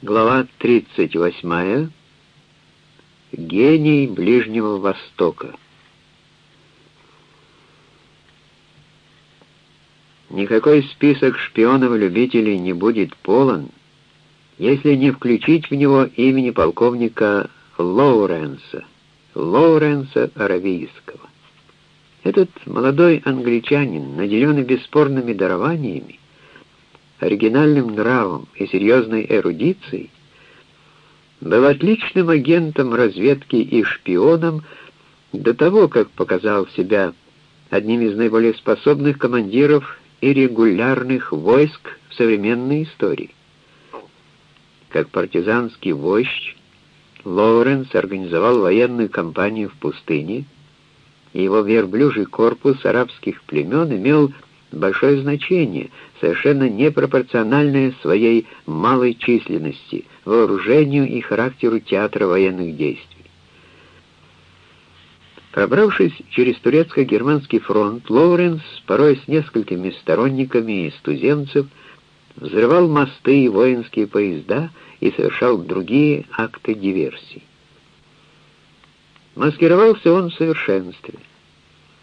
Глава 38. Гений Ближнего Востока. Никакой список шпионов-любителей не будет полон, если не включить в него имени полковника Лоуренса, Лоуренса Аравийского. Этот молодой англичанин, наделенный бесспорными дарованиями, оригинальным нравом и серьезной эрудицией, был отличным агентом разведки и шпионом до того, как показал себя одним из наиболее способных командиров и регулярных войск в современной истории. Как партизанский вождь, Лоуренс организовал военную кампанию в пустыне, и его верблюжий корпус арабских племен имел большое значение, совершенно непропорциональное своей малой численности, вооружению и характеру театра военных действий. Пробравшись через турецко-германский фронт, Лоуренс, порой с несколькими сторонниками из туземцев, взрывал мосты и воинские поезда и совершал другие акты диверсий. Маскировался он в совершенстве.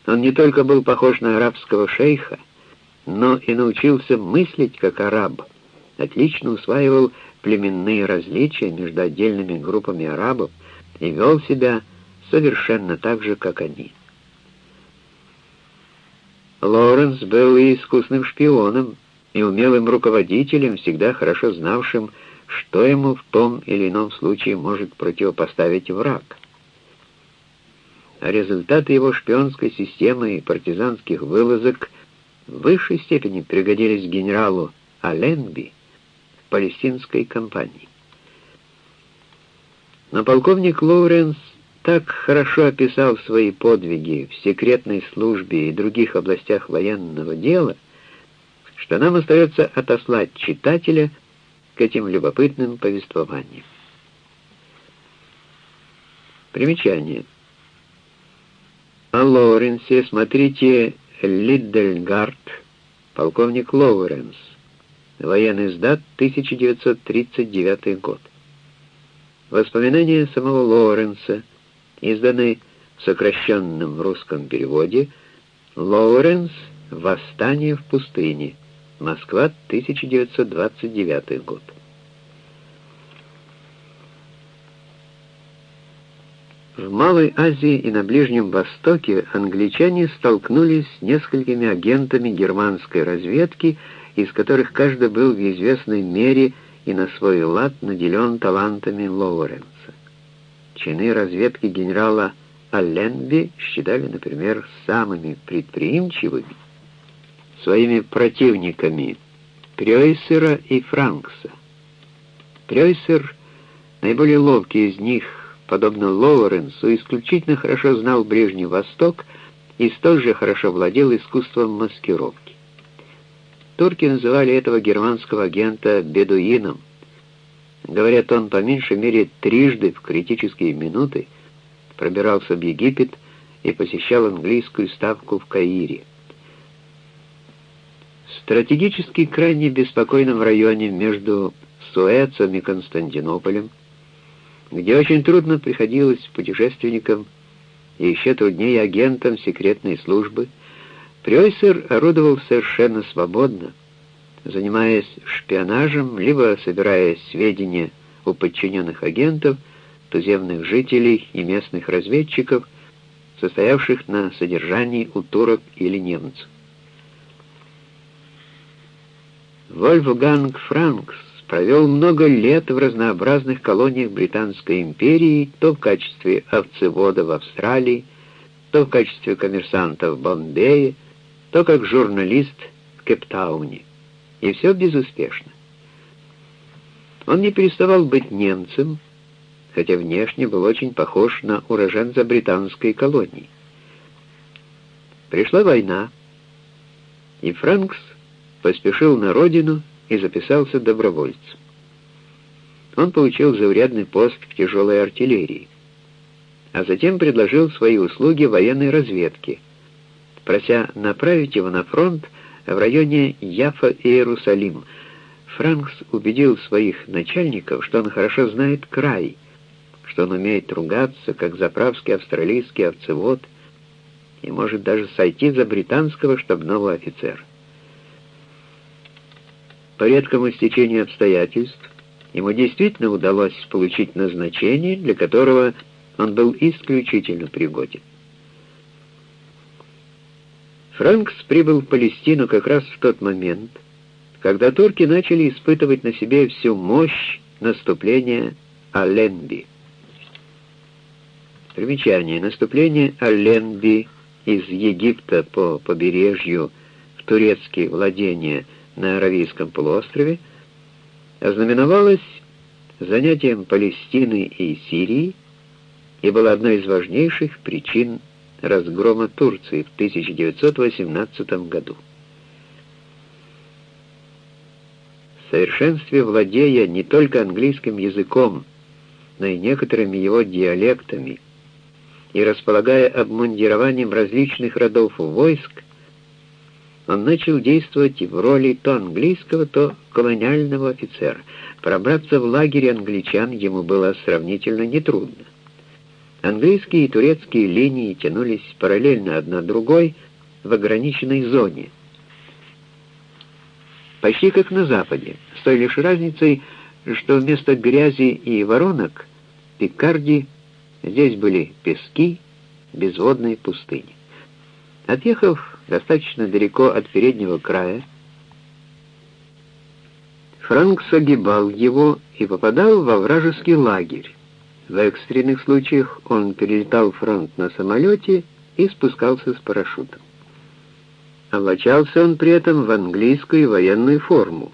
Он не только был похож на арабского шейха, но и научился мыслить как араб, отлично усваивал племенные различия между отдельными группами арабов и вел себя совершенно так же, как они. Лоренс был и искусным шпионом, и умелым руководителем, всегда хорошо знавшим, что ему в том или ином случае может противопоставить враг. Результаты его шпионской системы и партизанских вылазок в высшей степени пригодились генералу Аленби в палестинской кампании. Но полковник Лоуренс так хорошо описал свои подвиги в секретной службе и других областях военного дела, что нам остается отослать читателя к этим любопытным повествованиям. Примечание. О Лоуренсе смотрите Лиддельгард, полковник Лоуренс, военный сдат, 1939 год. Воспоминания самого Лоуренса, изданные в сокращенном русском переводе «Лоуренс. Восстание в пустыне. Москва, 1929 год». В Малой Азии и на Ближнем Востоке англичане столкнулись с несколькими агентами германской разведки, из которых каждый был в известной мере и на свой лад наделен талантами Лоуренса. Чины разведки генерала Алленби считали, например, самыми предприимчивыми своими противниками Прёйсера и Франкса. Прёйсер, наиболее ловкий из них, подобно Лоуренсу, исключительно хорошо знал Ближний Восток и столь же хорошо владел искусством маскировки. Турки называли этого германского агента «бедуином». Говорят, он по меньшей мере трижды в критические минуты пробирался в Египет и посещал английскую ставку в Каире. Стратегически крайне беспокойном районе между Суэцем и Константинополем где очень трудно приходилось путешественникам и еще труднее агентам секретной службы, Прёйсер орудовал совершенно свободно, занимаясь шпионажем, либо собирая сведения у подчиненных агентов, туземных жителей и местных разведчиков, состоявших на содержании у турок или немцев. Вольфганг Франкс провел много лет в разнообразных колониях Британской империи, то в качестве овцевода в Австралии, то в качестве коммерсанта в Бомбее, то как журналист в Кептауне. И все безуспешно. Он не переставал быть немцем, хотя внешне был очень похож на уроженца британской колонии. Пришла война, и Франкс поспешил на родину и записался добровольцем. Он получил заурядный пост в тяжелой артиллерии, а затем предложил свои услуги военной разведке, прося направить его на фронт в районе Яфа и Иерусалим, Франкс убедил своих начальников, что он хорошо знает край, что он умеет ругаться, как заправский австралийский овцевод, и может даже сойти за британского штабного офицера. По редкому стечению обстоятельств ему действительно удалось получить назначение, для которого он был исключительно пригоден. Франкс прибыл в Палестину как раз в тот момент, когда турки начали испытывать на себе всю мощь наступления Аленби. Примечание. Наступление Аленби из Египта по побережью в турецкие владения на Аравийском полуострове ознаменовалось занятием Палестины и Сирии и было одной из важнейших причин разгрома Турции в 1918 году. В совершенстве владея не только английским языком, но и некоторыми его диалектами, и располагая обмундированием различных родов войск, он начал действовать в роли то английского, то колониального офицера. Пробраться в лагерь англичан ему было сравнительно нетрудно. Английские и турецкие линии тянулись параллельно одна другой в ограниченной зоне. Почти как на Западе, с той лишь разницей, что вместо грязи и воронок Пикарди здесь были пески, безводные пустыни. Отъехав достаточно далеко от переднего края, Франк согибал его и попадал во вражеский лагерь. В экстренных случаях он перелетал фронт на самолете и спускался с парашютом. Облачался он при этом в английскую военную форму.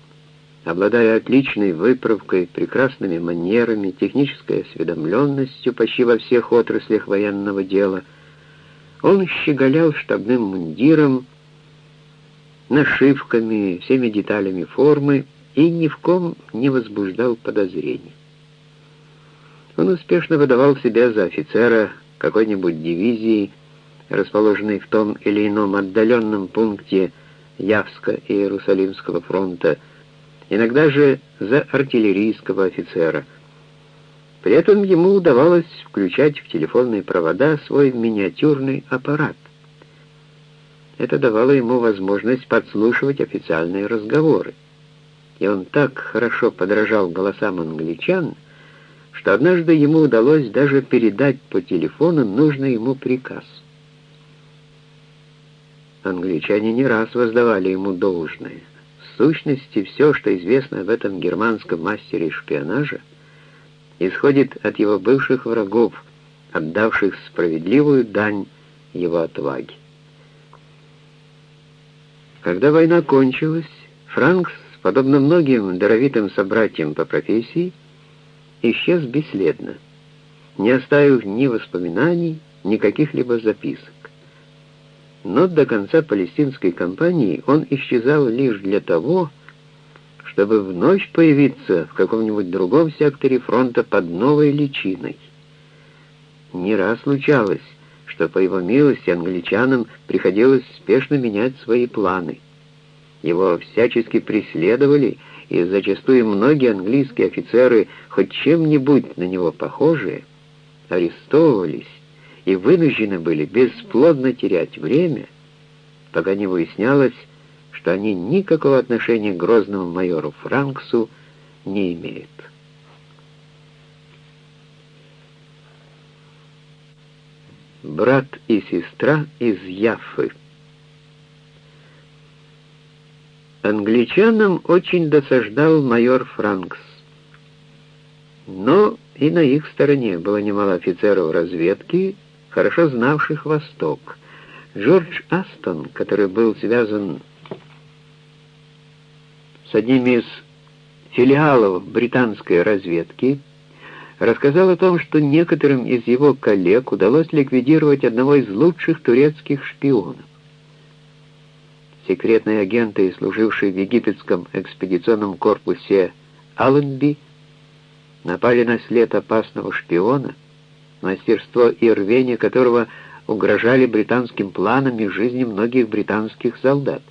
Обладая отличной выправкой, прекрасными манерами, технической осведомленностью почти во всех отраслях военного дела, он щеголял штабным мундиром, нашивками, всеми деталями формы и ни в ком не возбуждал подозрений. Он успешно выдавал себя за офицера какой-нибудь дивизии, расположенной в том или ином отдаленном пункте Явска и Иерусалимского фронта, иногда же за артиллерийского офицера. При этом ему удавалось включать в телефонные провода свой миниатюрный аппарат. Это давало ему возможность подслушивать официальные разговоры. И он так хорошо подражал голосам англичан, что однажды ему удалось даже передать по телефону нужный ему приказ. Англичане не раз воздавали ему должное. В сущности, все, что известно об этом германском мастере шпионажа, исходит от его бывших врагов, отдавших справедливую дань его отваге. Когда война кончилась, Франкс, подобно многим даровитым собратьям по профессии, исчез бесследно, не оставив ни воспоминаний, ни каких-либо записок. Но до конца палестинской кампании он исчезал лишь для того, чтобы вновь появиться в каком-нибудь другом секторе фронта под новой личиной. Не раз случалось, что по его милости англичанам приходилось спешно менять свои планы. Его всячески преследовали и зачастую многие английские офицеры, хоть чем-нибудь на него похожие, арестовывались и вынуждены были бесплодно терять время, пока не выяснялось, что они никакого отношения к грозному майору Франксу не имеют. Брат и сестра из Яффы Англичанам очень досаждал майор Франкс. Но и на их стороне было немало офицеров разведки, хорошо знавших Восток. Джордж Астон, который был связан с одним из филиалов британской разведки, рассказал о том, что некоторым из его коллег удалось ликвидировать одного из лучших турецких шпионов секретные агенты, служившие в египетском экспедиционном корпусе Алленби, напали на след опасного шпиона, мастерство и рвение которого угрожали британским планам и жизни многих британских солдат.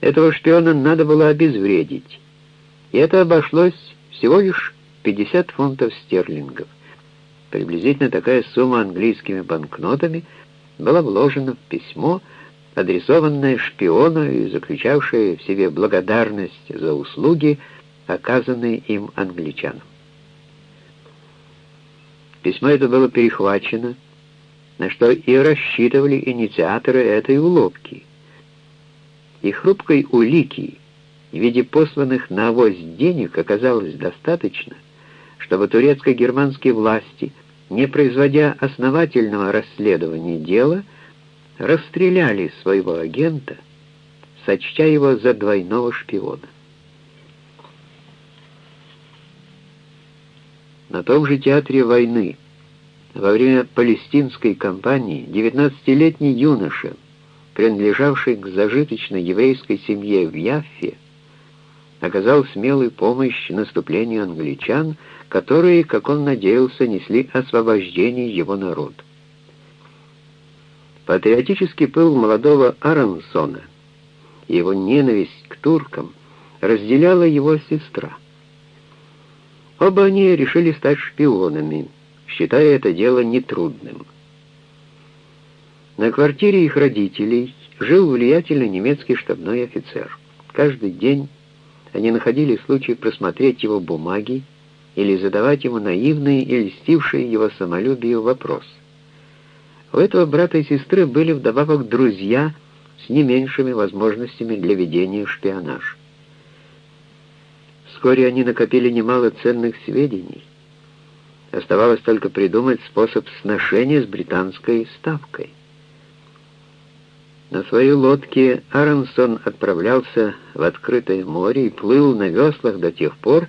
Этого шпиона надо было обезвредить, и это обошлось всего лишь 50 фунтов стерлингов. Приблизительно такая сумма английскими банкнотами была вложена в письмо, адресованное шпиону и заключавшее в себе благодарность за услуги, оказанные им англичанам. Письмо это было перехвачено, на что и рассчитывали инициаторы этой уловки. И хрупкой улики в виде посланных на авось денег оказалось достаточно, чтобы турецко-германские власти, не производя основательного расследования дела, расстреляли своего агента, сочтя его за двойного шпиона. На том же театре войны во время палестинской кампании 19-летний юноша, принадлежавший к зажиточной еврейской семье в Яффе, оказал смелую помощь наступлению англичан, которые, как он надеялся, несли освобождение его народа. Патриотический пыл молодого Аронсона и его ненависть к туркам разделяла его сестра. Оба они решили стать шпионами, считая это дело нетрудным. На квартире их родителей жил влиятельный немецкий штабной офицер. Каждый день они находили случай просмотреть его бумаги или задавать ему наивные и льстившие его самолюбию вопросы. У этого брата и сестры были вдобавок друзья с не меньшими возможностями для ведения шпионажа. Вскоре они накопили немало ценных сведений. Оставалось только придумать способ сношения с британской ставкой. На своей лодке Аронсон отправлялся в открытое море и плыл на веслах до тех пор,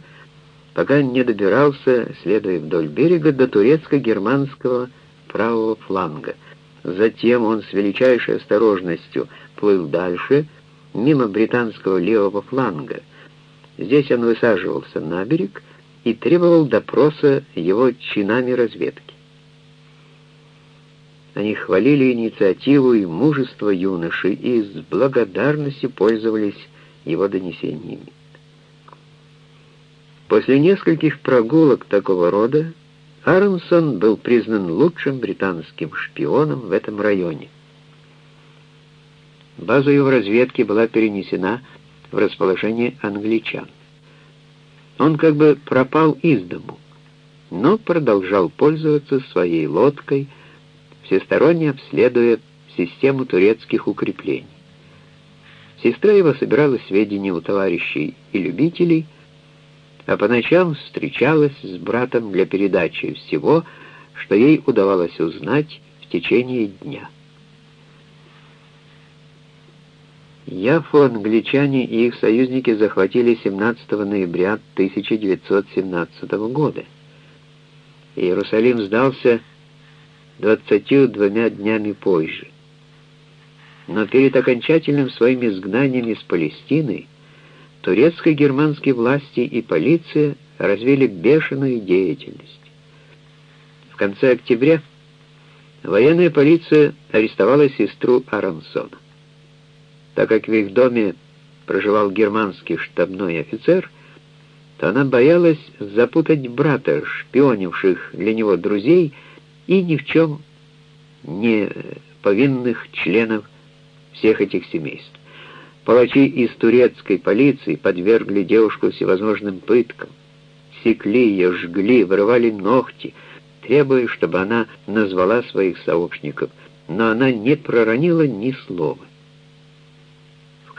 пока не добирался, следуя вдоль берега, до турецко-германского правого фланга. Затем он с величайшей осторожностью плыл дальше, мимо британского левого фланга. Здесь он высаживался на берег и требовал допроса его чинами разведки. Они хвалили инициативу и мужество юноши и с благодарностью пользовались его донесениями. После нескольких прогулок такого рода Аронсон был признан лучшим британским шпионом в этом районе. База его разведки была перенесена в расположение англичан. Он как бы пропал из дому, но продолжал пользоваться своей лодкой, всесторонне обследуя систему турецких укреплений. Сестра его собирала сведения у товарищей и любителей, а по ночам встречалась с братом для передачи всего, что ей удавалось узнать в течение дня. Яфу англичане и их союзники захватили 17 ноября 1917 года. Иерусалим сдался 22 днями позже. Но перед окончательным своим изгнанием из Палестины турецко-германские власти и полиция развили бешеную деятельность. В конце октября военная полиция арестовала сестру Арамсона. Так как в их доме проживал германский штабной офицер, то она боялась запутать брата, шпионивших для него друзей, и ни в чем не повинных членов всех этих семейств. Палачи из турецкой полиции подвергли девушку всевозможным пыткам, секли ее, жгли, вырывали ногти, требуя, чтобы она назвала своих сообщников, но она не проронила ни слова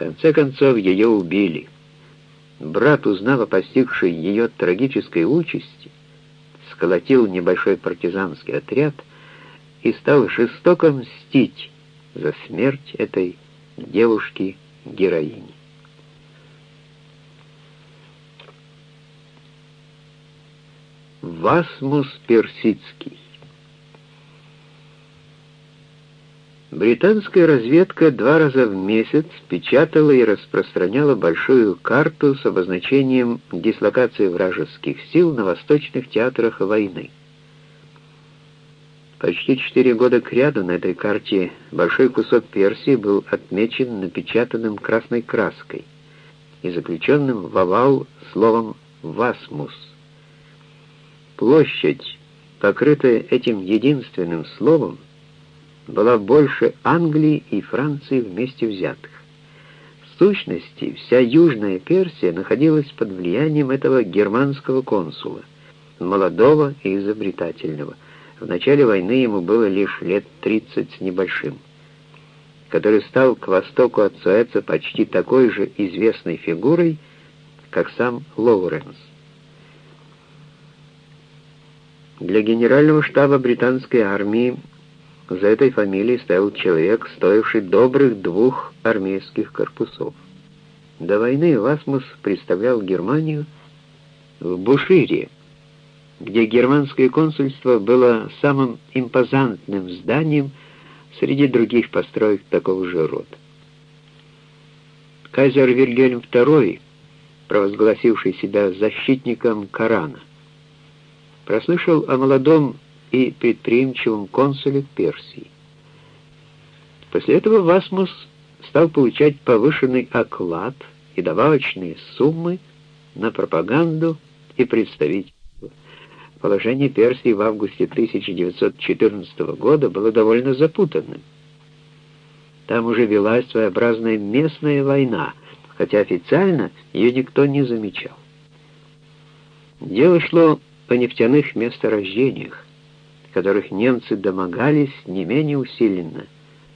конце концов, ее убили. Брат, узнав о постигшей ее трагической участи, сколотил небольшой партизанский отряд и стал жестоко мстить за смерть этой девушки-героини. Васмус Персидский Британская разведка два раза в месяц печатала и распространяла большую карту с обозначением дислокации вражеских сил на восточных театрах войны. Почти четыре года кряду на этой карте большой кусок Персии был отмечен напечатанным красной краской и заключенным в овал словом «Васмус». Площадь, покрытая этим единственным словом, была больше Англии и Франции вместе взятых. В сущности, вся Южная Персия находилась под влиянием этого германского консула, молодого и изобретательного. В начале войны ему было лишь лет 30 с небольшим, который стал к востоку от Суэца почти такой же известной фигурой, как сам Лоуренс. Для генерального штаба британской армии за этой фамилией стоял человек, стоивший добрых двух армейских корпусов. До войны Васмус представлял Германию в Бушире, где германское консульство было самым импозантным зданием среди других построек такого же рода. Кайзер Вильгельм II, провозгласивший себя защитником Корана, прослышал о молодом и предприимчивом консуле Персии. После этого Васмус стал получать повышенный оклад и добавочные суммы на пропаганду и представительство. Положение Персии в августе 1914 года было довольно запутанным. Там уже велась своеобразная местная война, хотя официально ее никто не замечал. Дело шло о нефтяных месторождениях, которых немцы домогались не менее усиленно,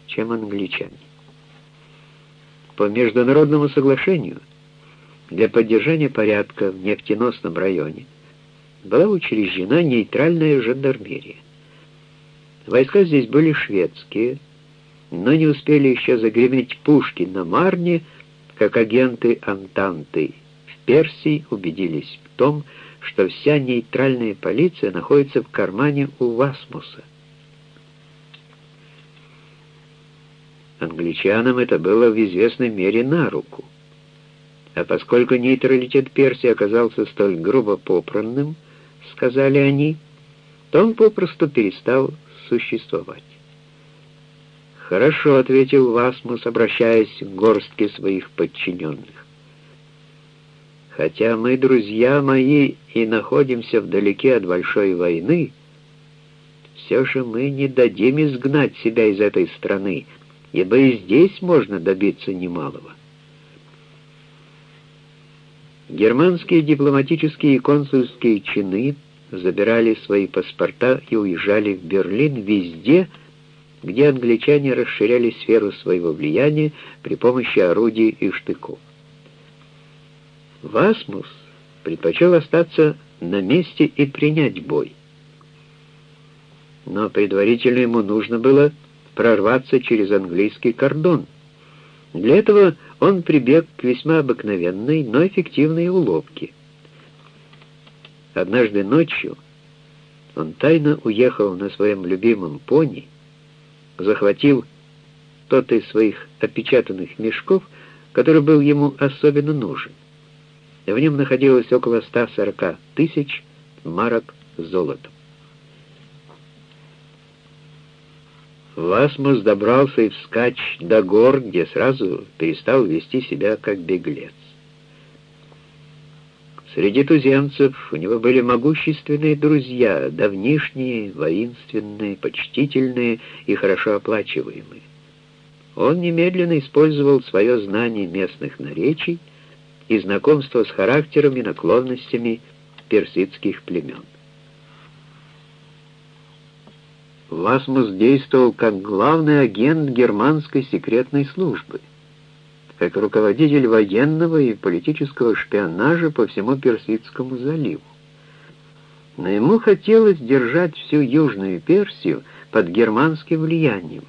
чем англичане. По международному соглашению для поддержания порядка в нефтеносном районе была учреждена нейтральная жандармерия. Войска здесь были шведские, но не успели еще загреметь пушки на Марне, как агенты Антанты в Персии убедились в том, что что вся нейтральная полиция находится в кармане у Васмуса. Англичанам это было в известной мере на руку. А поскольку нейтралитет Персии оказался столь грубо попранным, сказали они, то он попросту перестал существовать. «Хорошо», — ответил Васмус, обращаясь к горстке своих подчиненных. Хотя мы, друзья мои, и находимся вдалеке от большой войны, все же мы не дадим изгнать себя из этой страны, ибо и здесь можно добиться немалого. Германские дипломатические и консульские чины забирали свои паспорта и уезжали в Берлин везде, где англичане расширяли сферу своего влияния при помощи орудий и штыков. Васмус предпочел остаться на месте и принять бой. Но предварительно ему нужно было прорваться через английский кордон. Для этого он прибег к весьма обыкновенной, но эффективной уловке. Однажды ночью он тайно уехал на своем любимом пони, захватил тот из своих опечатанных мешков, который был ему особенно нужен. В нем находилось около 140 тысяч марок золотом. Васмус добрался и вскачь до гор, где сразу перестал вести себя как беглец. Среди туземцев у него были могущественные друзья, давнишние, воинственные, почтительные и хорошо оплачиваемые. Он немедленно использовал свое знание местных наречий, и знакомство с характером и наклонностями персидских племен. Васмус действовал как главный агент германской секретной службы, как руководитель военного и политического шпионажа по всему Персидскому заливу. Но ему хотелось держать всю Южную Персию под германским влиянием,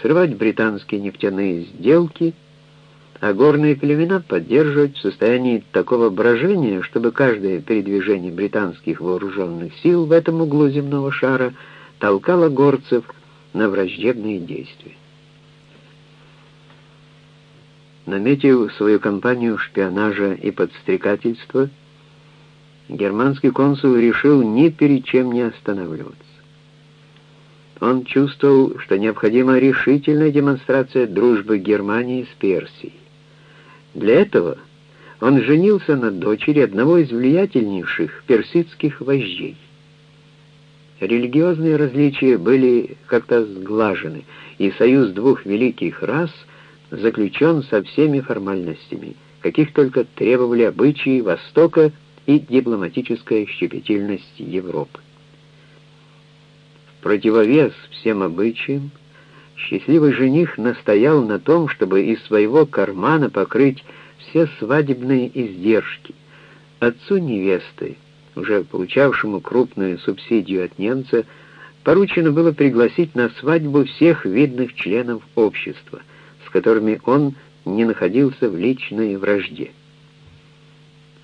срывать британские нефтяные сделки — а горные племена поддерживать в состоянии такого брожения, чтобы каждое передвижение британских вооруженных сил в этом углу земного шара толкало горцев на враждебные действия. Наметив свою кампанию шпионажа и подстрекательства, германский консул решил ни перед чем не останавливаться. он чувствовал, что необходима решительная демонстрация дружбы Германии с Персией. Для этого он женился на дочери одного из влиятельнейших персидских вождей. Религиозные различия были как-то сглажены, и союз двух великих рас заключен со всеми формальностями, каких только требовали обычаи Востока и дипломатическая щепетильность Европы. В противовес всем обычаям, счастливый жених настоял на том, чтобы из своего кармана покрыть все свадебные издержки. Отцу невесты, уже получавшему крупную субсидию от немца, поручено было пригласить на свадьбу всех видных членов общества, с которыми он не находился в личной вражде.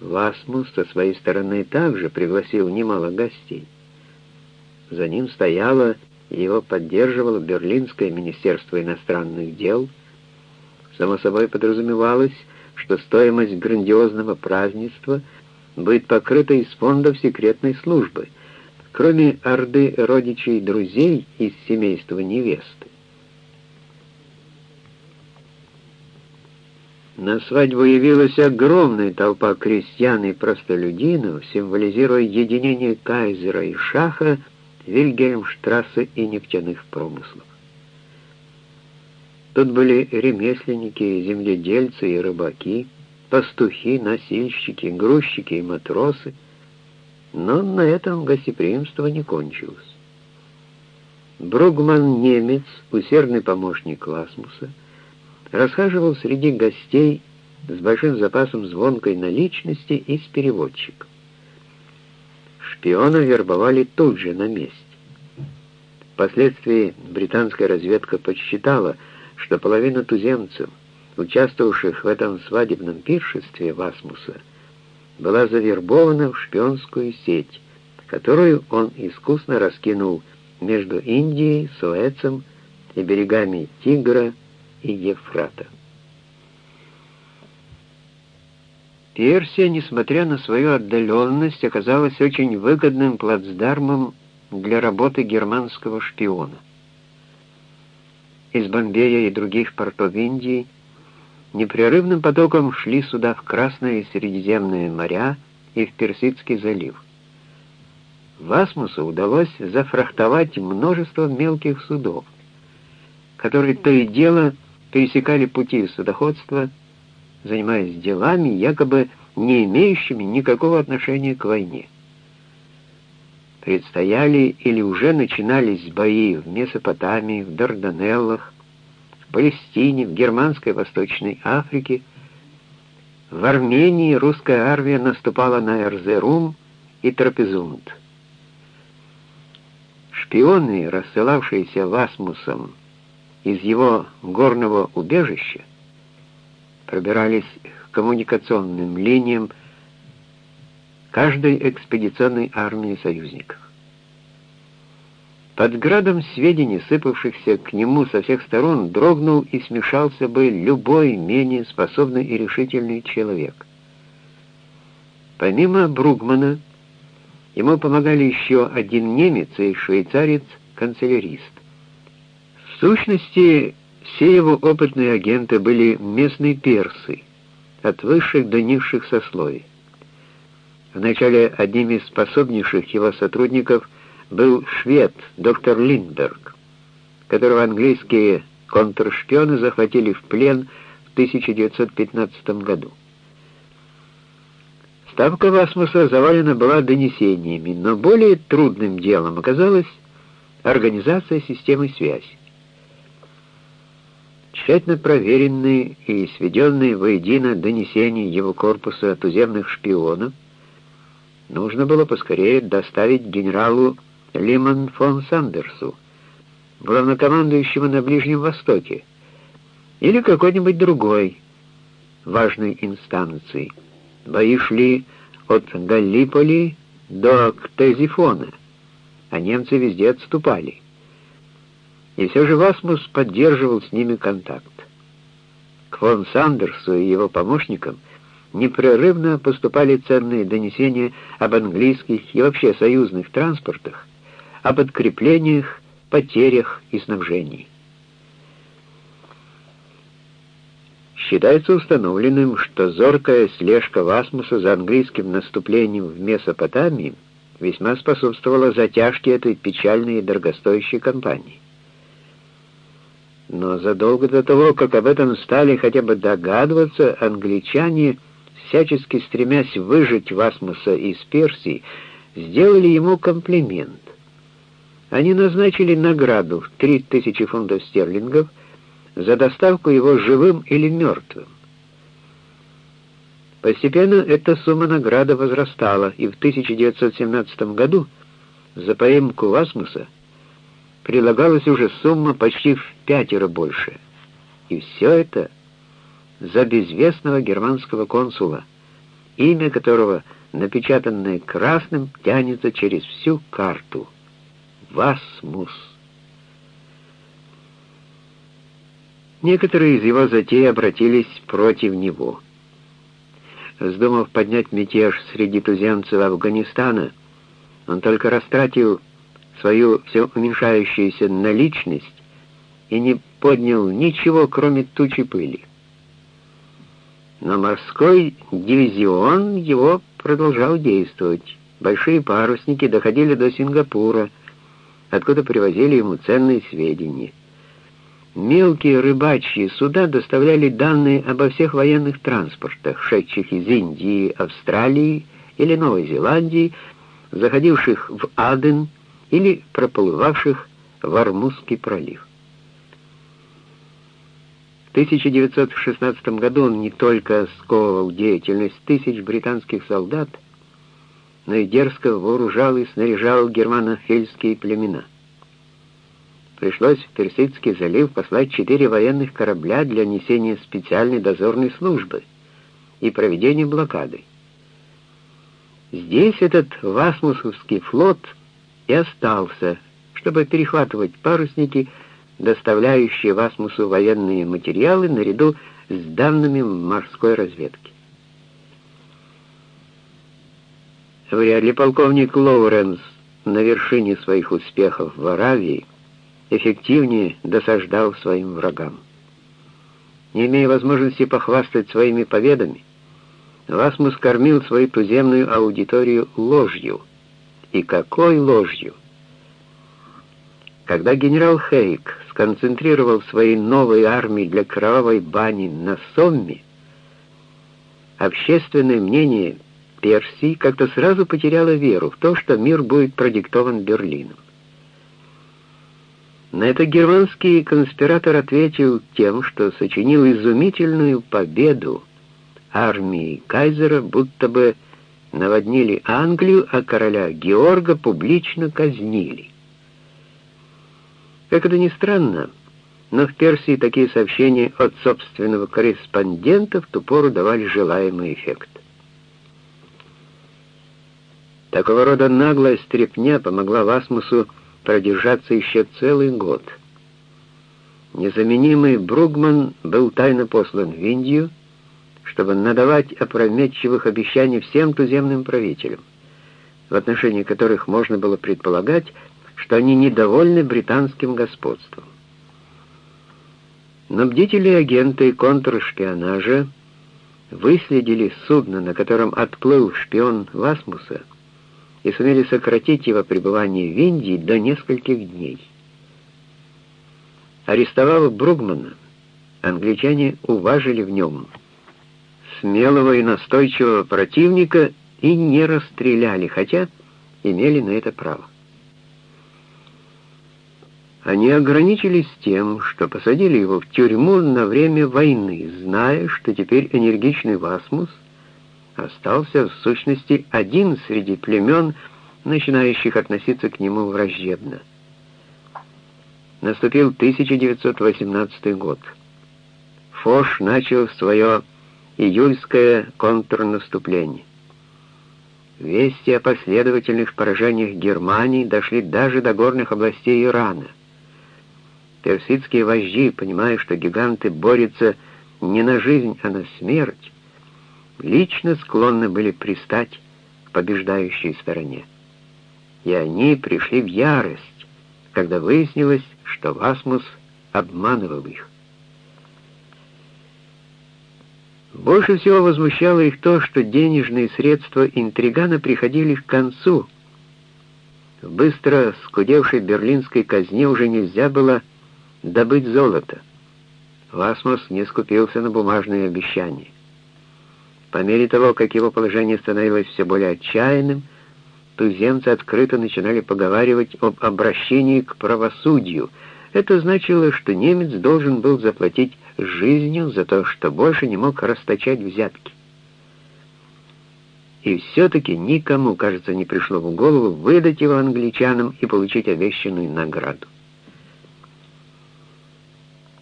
Васмус со своей стороны также пригласил немало гостей. За ним стояло и его поддерживало Берлинское министерство иностранных дел. Само собой подразумевалось, что стоимость грандиозного празднества будет покрыта из фондов секретной службы, кроме орды родичей и друзей из семейства невесты. На свадьбу явилась огромная толпа крестьян и простолюдинов, символизируя единение кайзера и шаха, Вильгельмштрассе и нефтяных промыслов. Тут были ремесленники, земледельцы и рыбаки, пастухи, носильщики, грузчики и матросы, но на этом гостеприимство не кончилось. Бругман-немец, усердный помощник Ласмуса, расхаживал среди гостей с большим запасом звонкой наличности и с переводчиком. Шпиона вербовали тут же, на месте. Впоследствии британская разведка подсчитала, что половина туземцев, участвовавших в этом свадебном пиршестве Васмуса, была завербована в шпионскую сеть, которую он искусно раскинул между Индией, Суэцем и берегами Тигра и Ефрата. Персия, несмотря на свою отдаленность, оказалась очень выгодным плацдармом для работы германского шпиона. Из Бомбея и других портов Индии непрерывным потоком шли сюда в Красное и Средиземное моря и в Персидский залив. Васмусу удалось зафрахтовать множество мелких судов, которые то и дело пересекали пути судоходства, занимаясь делами, якобы не имеющими никакого отношения к войне. Предстояли или уже начинались бои в Месопотамии, в Дарданеллах, в Палестине, в Германской Восточной Африке. В Армении русская армия наступала на Эрзерум и Трапезунд. Шпионы, рассылавшиеся Васмусом из его горного убежища, пробирались к коммуникационным линиям каждой экспедиционной армии союзников. Под градом сведений, сыпавшихся к нему со всех сторон, дрогнул и смешался бы любой менее способный и решительный человек. Помимо Бругмана, ему помогали еще один немец и швейцарец-канцелярист. В сущности, все его опытные агенты были местные персы, от высших до низших сословий. Вначале одним из способнейших его сотрудников был швед доктор Линдберг, которого английские контршпионы захватили в плен в 1915 году. Ставка Васмуса завалена была донесениями, но более трудным делом оказалась организация системы связи. Тщательно проверенные и сведенные воедино донесения его корпуса туземных шпионов нужно было поскорее доставить генералу Лиман фон Сандерсу, главнокомандующему на Ближнем Востоке, или какой-нибудь другой важной инстанции. Бои шли от Галлиполи до Ктезифона, а немцы везде отступали. И все же Васмус поддерживал с ними контакт. К фон Сандерсу и его помощникам – непрерывно поступали ценные донесения об английских и вообще союзных транспортах, о подкреплениях потерях и снабжении. Считается установленным, что зоркая слежка Васмуса за английским наступлением в Месопотамии весьма способствовала затяжке этой печальной и дорогостоящей кампании. Но задолго до того, как об этом стали хотя бы догадываться, англичане, всячески стремясь выжить Васмуса из Персии, сделали ему комплимент. Они назначили награду в 3000 фунтов стерлингов – за доставку его живым или мертвым. Постепенно эта сумма награды возрастала, и в 1917 году за поимку Васмуса прилагалась уже сумма почти в пятеро больше. И все это за безвестного германского консула, имя которого, напечатанное красным, тянется через всю карту. Васмус. Некоторые из его затей обратились против него. Вздумав поднять мятеж среди туземцев Афганистана, он только растратил свою все уменьшающуюся наличность и не поднял ничего, кроме тучи пыли. Но морской дивизион его продолжал действовать. Большие парусники доходили до Сингапура, откуда привозили ему ценные сведения. Мелкие рыбачьи суда доставляли данные обо всех военных транспортах, шедших из Индии, Австралии или Новой Зеландии, заходивших в Аден или проплывавших в Армузский пролив. В 1916 году он не только сковывал деятельность тысяч британских солдат, но и дерзко вооружал и снаряжал германофельские племена пришлось в Персидский залив послать четыре военных корабля для несения специальной дозорной службы и проведения блокады. Здесь этот Васмусовский флот и остался, чтобы перехватывать парусники, доставляющие Васмусу военные материалы наряду с данными морской разведки. Вряд ли полковник Лоуренс на вершине своих успехов в Аравии эффективнее досаждал своим врагам. Не имея возможности похвастать своими победами, Васмус кормил свою туземную аудиторию ложью. И какой ложью? Когда генерал Хейк сконцентрировал свои новые армии для кровавой бани на Сомме, общественное мнение Персии как-то сразу потеряло веру в то, что мир будет продиктован Берлином. На это германский конспиратор ответил тем, что сочинил изумительную победу армии кайзера, будто бы наводнили Англию, а короля Георга публично казнили. Как это ни странно, но в Персии такие сообщения от собственного корреспондента в ту пору давали желаемый эффект. Такого рода наглая стряпня помогла Васмусу продержаться еще целый год. Незаменимый Бругман был тайно послан в Индию, чтобы надавать опрометчивых обещаний всем туземным правителям, в отношении которых можно было предполагать, что они недовольны британским господством. Но бдительные агенты контршпионажа выследили судно, на котором отплыл шпион Васмуса, и сумели сократить его пребывание в Индии до нескольких дней. Арестовав Бругмана, англичане уважили в нем смелого и настойчивого противника и не расстреляли, хотя имели на это право. Они ограничились тем, что посадили его в тюрьму на время войны, зная, что теперь энергичный Васмус остался в сущности один среди племен, начинающих относиться к нему враждебно. Наступил 1918 год. Фош начал свое июльское контрнаступление. Вести о последовательных поражениях Германии дошли даже до горных областей Ирана. Персидские вожди, понимая, что гиганты борются не на жизнь, а на смерть, лично склонны были пристать к побеждающей стороне. И они пришли в ярость, когда выяснилось, что Васмус обманывал их. Больше всего возмущало их то, что денежные средства интригана приходили к концу. В быстро скудевшей берлинской казне уже нельзя было добыть золото. Васмус не скупился на бумажные обещания. По мере того, как его положение становилось все более отчаянным, туземцы открыто начинали поговаривать об обращении к правосудию. Это значило, что немец должен был заплатить жизнью за то, что больше не мог расточать взятки. И все-таки никому, кажется, не пришло в голову выдать его англичанам и получить обещанную награду.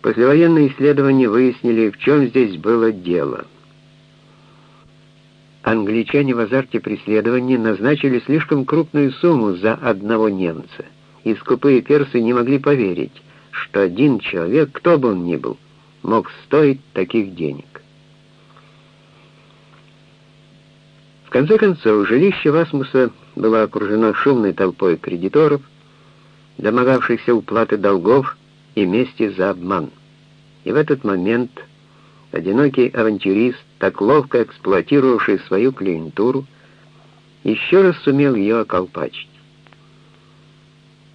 Послевоенные исследования выяснили, в чем здесь было дело. Англичане в азарте преследования назначили слишком крупную сумму за одного немца, и скупые персы не могли поверить, что один человек, кто бы он ни был, мог стоить таких денег. В конце концов, жилище Васмуса было окружено шумной толпой кредиторов, домогавшихся уплаты долгов и мести за обман. И в этот момент одинокий авантюрист, так ловко эксплуатировавший свою клиентуру, еще раз сумел ее околпачить.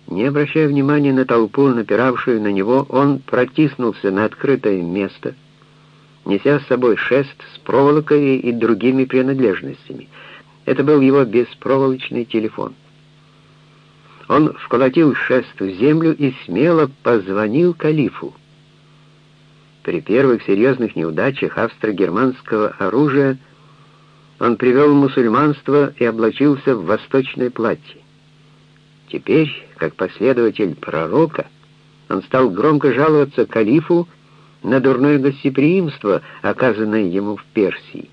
Не обращая внимания на толпу, напиравшую на него, он протиснулся на открытое место, неся с собой шест с проволокой и другими принадлежностями. Это был его беспроволочный телефон. Он вколотил шест в землю и смело позвонил калифу. При первых серьезных неудачах австро-германского оружия он привел мусульманство и облачился в восточное платье. Теперь, как последователь пророка, он стал громко жаловаться калифу на дурное гостеприимство, оказанное ему в Персии.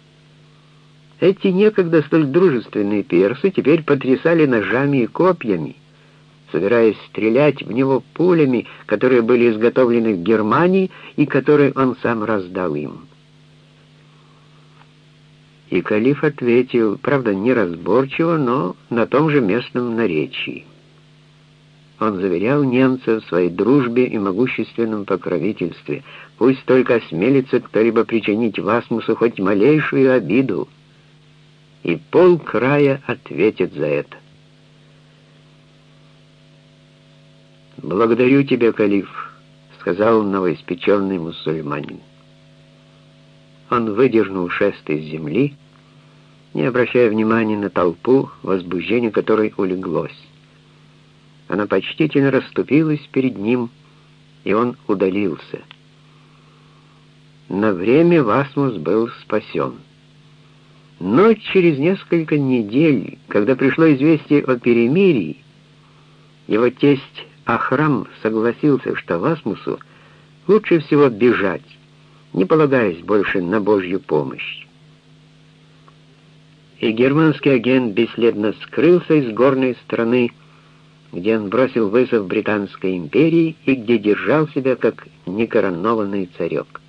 Эти некогда столь дружественные персы теперь потрясали ножами и копьями, собираясь стрелять в него пулями, которые были изготовлены в Германии и которые он сам раздал им. И калиф ответил, правда, неразборчиво, но на том же местном наречии. Он заверял немцев в своей дружбе и могущественном покровительстве. Пусть только осмелится кто-либо причинить Васмусу хоть малейшую обиду, и пол края ответит за это. «Благодарю тебя, калиф», — сказал новоиспеченный мусульманин. Он выдернул шест из земли, не обращая внимания на толпу, возбуждение которой улеглось. Она почтительно расступилась перед ним, и он удалился. На время Васмус был спасен. Но через несколько недель, когда пришло известие о перемирии, его тесть Ахрам согласился, что Васмусу лучше всего бежать, не полагаясь больше на Божью помощь. И германский агент бесследно скрылся из горной страны, где он бросил вызов Британской империи и где держал себя как некоронованный царек.